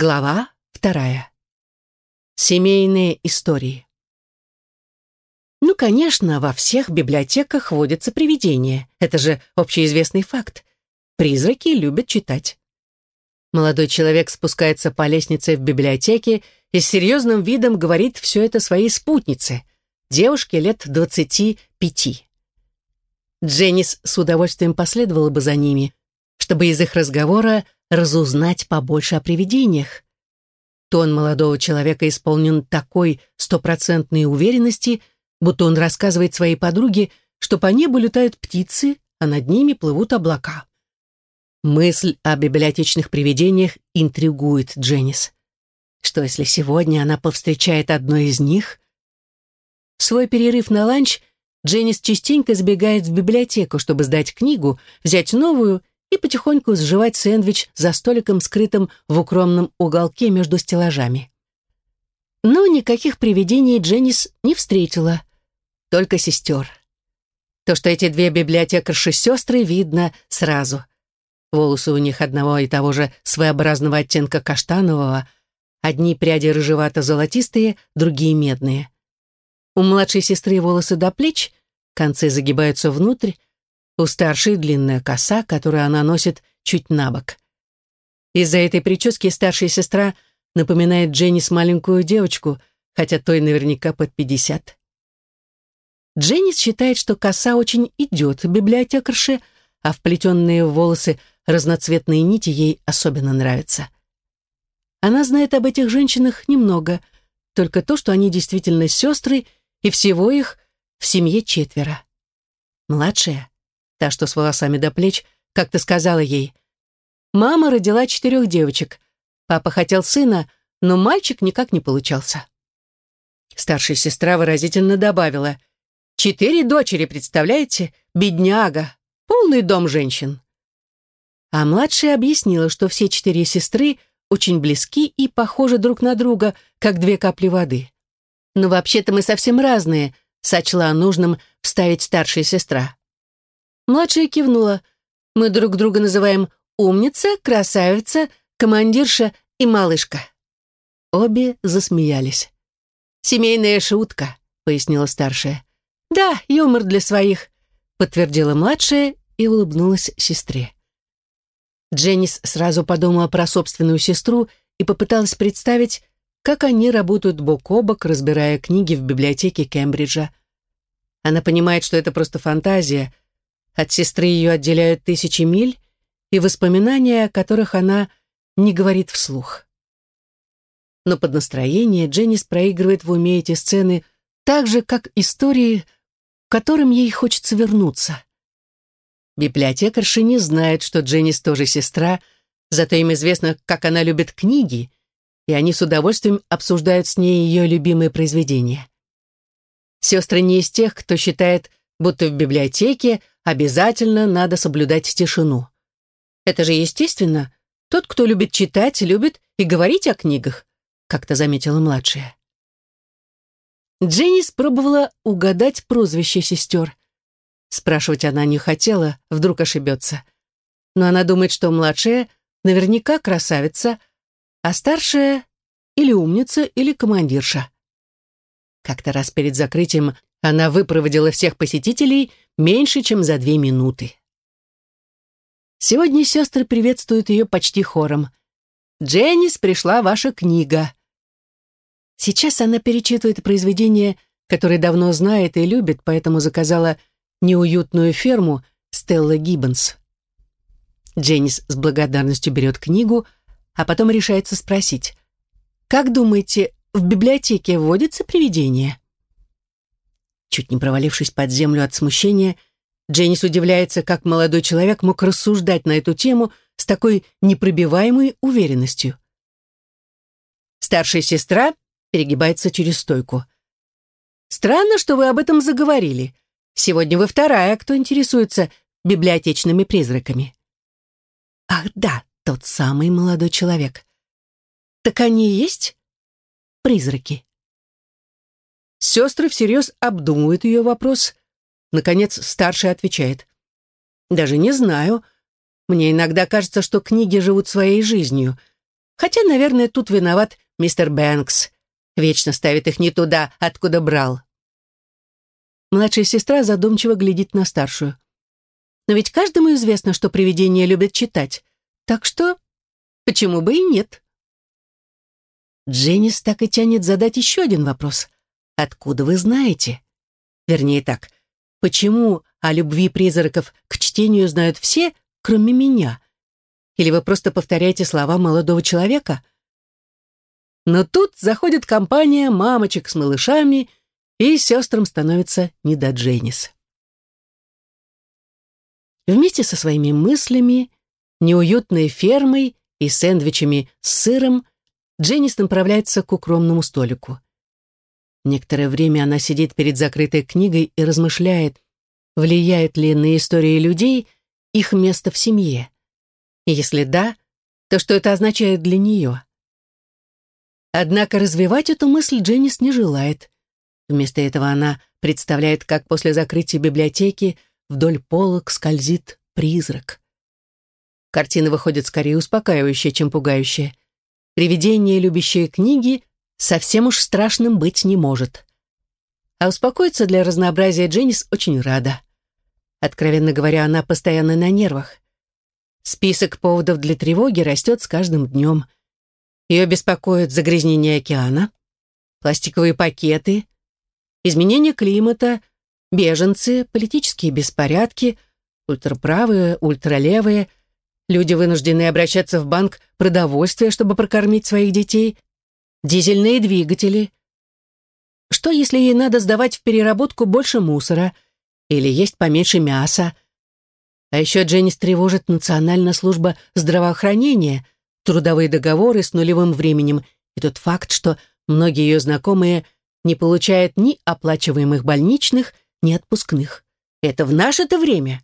Глава вторая. Семейные истории. Ну, конечно, во всех библиотеках водятся привидения. Это же общеизвестный факт. Призраки любят читать. Молодой человек спускается по лестнице в библиотеке и с серьезным видом говорит все это своей спутнице, девушке лет двадцати пяти. Дженнис с удовольствием последовала бы за ними, чтобы из их разговора разузнать побольше о привидениях. Тон молодого человека исполнен такой стопроцентной уверенности, будто он рассказывает своей подруге, что по небу летают птицы, а над ними плывут облака. Мысль о библиотечных привидениях интригует Дженнис. Что если сегодня она повстречает одно из них? В свой перерыв на ланч Дженнис частенько забегает в библиотеку, чтобы сдать книгу, взять новую и потихоньку сживать сэндвич за столиком, скрытым в укромном уголке между стеллажами. Но никаких привидений Дженнис не встретила, только сестер. То, что эти две библиотекарши-сестры, видно сразу. Волосы у них одного и того же своеобразного оттенка каштанового, одни пряди рыжевато-золотистые, другие медные. У младшей сестры волосы до плеч, концы загибаются внутрь, у старшей длинная коса, которую она носит чуть на бок. Из-за этой прически старшая сестра напоминает Дженнис маленькую девочку, хотя той наверняка под пятьдесят. Дженнис считает, что коса очень идет библиотекарше, а вплетенные в волосы разноцветные нити ей особенно нравятся. Она знает об этих женщинах немного, только то, что они действительно сестры, и всего их в семье четверо. Младшая та, что с волосами до плеч, как-то сказала ей, «Мама родила четырех девочек. Папа хотел сына, но мальчик никак не получался». Старшая сестра выразительно добавила, «Четыре дочери, представляете? Бедняга! Полный дом женщин!» А младшая объяснила, что все четыре сестры очень близки и похожи друг на друга, как две капли воды. «Но вообще-то мы совсем разные», — сочла нужным вставить старшая сестра. Младшая кивнула. Мы друг друга называем умница, красавица, командирша и малышка. Обе засмеялись. «Семейная шутка», — пояснила старшая. «Да, юмор для своих», — подтвердила младшая и улыбнулась сестре. Дженнис сразу подумала про собственную сестру и попыталась представить, как они работают бок о бок, разбирая книги в библиотеке Кембриджа. Она понимает, что это просто фантазия — от сестры ее отделяют тысячи миль и воспоминания, о которых она не говорит вслух. Но под настроение Дженнис проигрывает в уме эти сцены так же, как истории, к которым ей хочется вернуться. Библиотекарша не знает, что Дженнис тоже сестра, зато им известно, как она любит книги, и они с удовольствием обсуждают с ней ее любимые произведения. Сестры не из тех, кто считает, будто в библиотеке обязательно надо соблюдать тишину. Это же естественно. Тот, кто любит читать, любит и говорить о книгах, как-то заметила младшая. Дженни пробовала угадать прозвище сестер. Спрашивать она не хотела, вдруг ошибется. Но она думает, что младшая наверняка красавица, а старшая или умница, или командирша. Как-то раз перед закрытием она выпроводила всех посетителей меньше, чем за две минуты. Сегодня сестры приветствуют ее почти хором. «Дженнис, пришла ваша книга». Сейчас она перечитывает произведение, которое давно знает и любит, поэтому заказала неуютную ферму Стелла Гиббонс. Дженнис с благодарностью берет книгу, а потом решается спросить, «Как думаете, в библиотеке водится привидение?» Чуть не провалившись под землю от смущения, Дженнис удивляется, как молодой человек мог рассуждать на эту тему с такой непробиваемой уверенностью. Старшая сестра перегибается через стойку. «Странно, что вы об этом заговорили. Сегодня вы вторая, кто интересуется библиотечными призраками». «Ах да, тот самый молодой человек. Так они и есть призраки?» Сестры всерьез обдумывают ее вопрос. Наконец, старшая отвечает. «Даже не знаю. Мне иногда кажется, что книги живут своей жизнью. Хотя, наверное, тут виноват мистер Бэнкс. Вечно ставит их не туда, откуда брал. Младшая сестра задумчиво глядит на старшую. Но ведь каждому известно, что привидения любят читать. Так что почему бы и нет? Дженнис так и тянет задать еще один вопрос. Откуда вы знаете? Вернее так, почему о любви призраков к чтению знают все, кроме меня? Или вы просто повторяете слова молодого человека? Но тут заходит компания мамочек с малышами, и сестрам становится не до Дженнис. Вместе со своими мыслями, неуютной фермой и сэндвичами с сыром Дженнис направляется к укромному столику. Некоторое время она сидит перед закрытой книгой и размышляет, влияет ли на истории людей их место в семье. Если да, то что это означает для нее? Однако развивать эту мысль Дженнис не желает. Вместо этого она представляет, как после закрытия библиотеки вдоль полок скользит призрак. Картина выходит скорее успокаивающая, чем пугающая. Привидение, любящее книги, совсем уж страшным быть не может. А успокоиться для разнообразия Дженнис очень рада. Откровенно говоря, она постоянно на нервах. Список поводов для тревоги растет с каждым днем. Ее беспокоит загрязнение океана, пластиковые пакеты, изменение климата, Беженцы, политические беспорядки, ультраправые, ультралевые, люди вынуждены обращаться в банк продовольствия, чтобы прокормить своих детей, дизельные двигатели. Что, если ей надо сдавать в переработку больше мусора или есть поменьше мяса? А еще Дженнис тревожит Национальная служба здравоохранения, трудовые договоры с нулевым временем и тот факт, что многие ее знакомые не получают ни оплачиваемых больничных, ни отпускных. Это в наше-то время.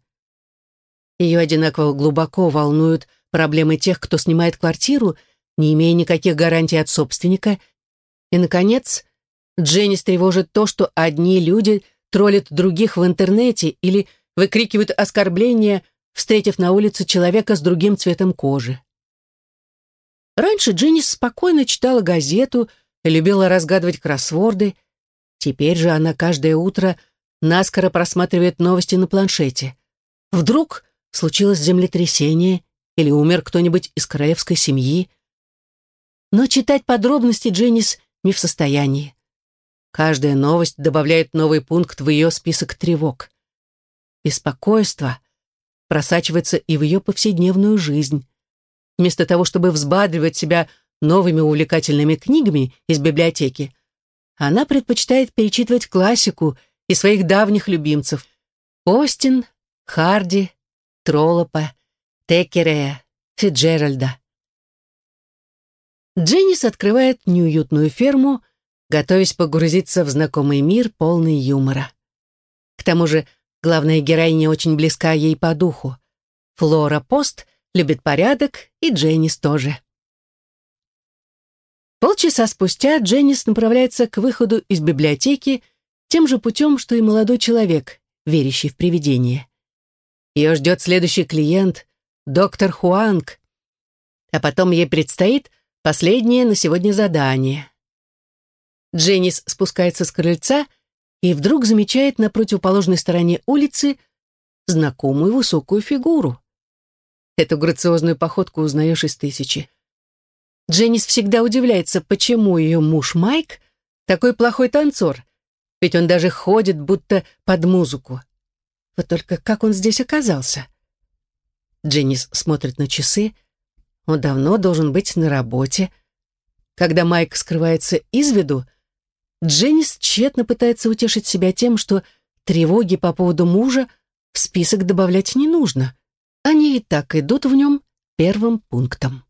Ее одинаково глубоко волнуют проблемы тех, кто снимает квартиру, не имея никаких гарантий от собственника. И, наконец, Дженнис тревожит то, что одни люди троллят других в интернете или выкрикивают оскорбления, встретив на улице человека с другим цветом кожи. Раньше Дженнис спокойно читала газету, любила разгадывать кроссворды. Теперь же она каждое утро наскоро просматривает новости на планшете. Вдруг случилось землетрясение или умер кто-нибудь из королевской семьи. Но читать подробности Дженнис не в состоянии. Каждая новость добавляет новый пункт в ее список тревог. Беспокойство просачивается и в ее повседневную жизнь. Вместо того, чтобы взбадривать себя новыми увлекательными книгами из библиотеки, она предпочитает перечитывать классику и своих давних любимцев Остин, Харди, Троллопа, Текерея, Фиджеральда. Дженнис открывает неуютную ферму, готовясь погрузиться в знакомый мир, полный юмора. К тому же главная героиня очень близка ей по духу. Флора Пост любит порядок, и Дженнис тоже. Полчаса спустя Дженнис направляется к выходу из библиотеки, тем же путем, что и молодой человек, верящий в привидения. Ее ждет следующий клиент, доктор Хуанг, а потом ей предстоит последнее на сегодня задание. Дженнис спускается с крыльца и вдруг замечает на противоположной стороне улицы знакомую высокую фигуру. Эту грациозную походку узнаешь из тысячи. Дженнис всегда удивляется, почему ее муж Майк такой плохой танцор, ведь он даже ходит будто под музыку. Вот только как он здесь оказался? Дженнис смотрит на часы. Он давно должен быть на работе. Когда Майк скрывается из виду, Дженнис тщетно пытается утешить себя тем, что тревоги по поводу мужа в список добавлять не нужно. Они и так идут в нем первым пунктом.